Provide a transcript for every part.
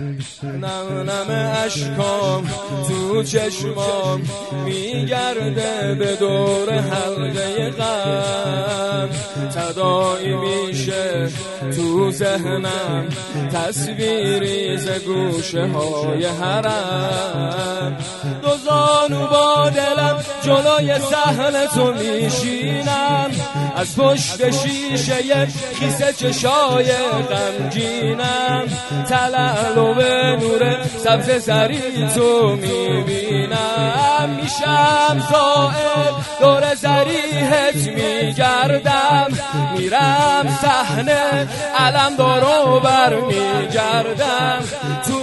نم اشکام تو چشمام میگرده به دور حلقه غم. تدایی میشه تو ذهنم تصویری ز گوشه های حرم. دو زانو با دلم جلوی سحن تو میشینم. از پشت شیشه خیسه چشای غمگینم. تلالو به نور سبز سری تو می‌بینم. میشم زائل دور زریحت میگردم. میرم صحنه علم دارو بر میگردم تو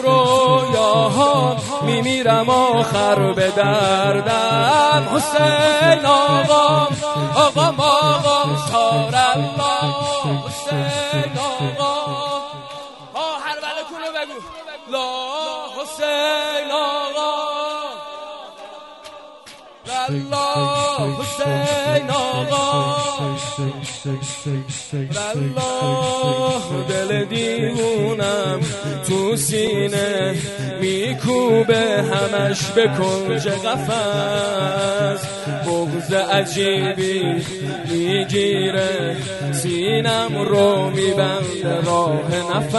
میمیرم آخر به دردم. حسین آقا آقا آقا. سار الله حسین آقا. بگو. لا حسین آقا. لا حسین آقا. لا دل دیوونم تو سینه میکوبه همش به کنج قفص بغز عجیبی می‌گیره سینم رو راه نفس.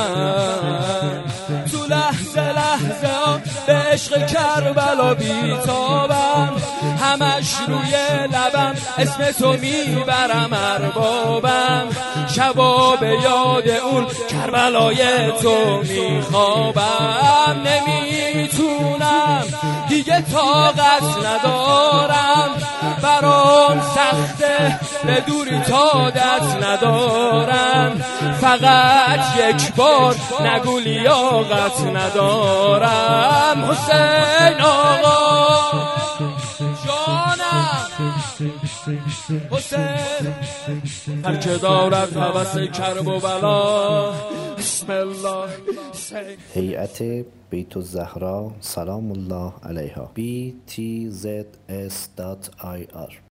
تو لحظه لحظه به عشق کربلا بیتابم. همش روی لبم. اسم تو می‌برم اربابم شبا به یاد اون کربلای تو میخوابم. نمی‌تونم دیگه طاقت ندارم. برام سخته به دوری تادت ندارم. فقط یک بار نگو لیاقت ندارم. حسین آقا. حسین هر که دارد حوث کرب و بلا. بسم الله. هیئت بیت الزهرا سلام الله علیها. Btzs.ir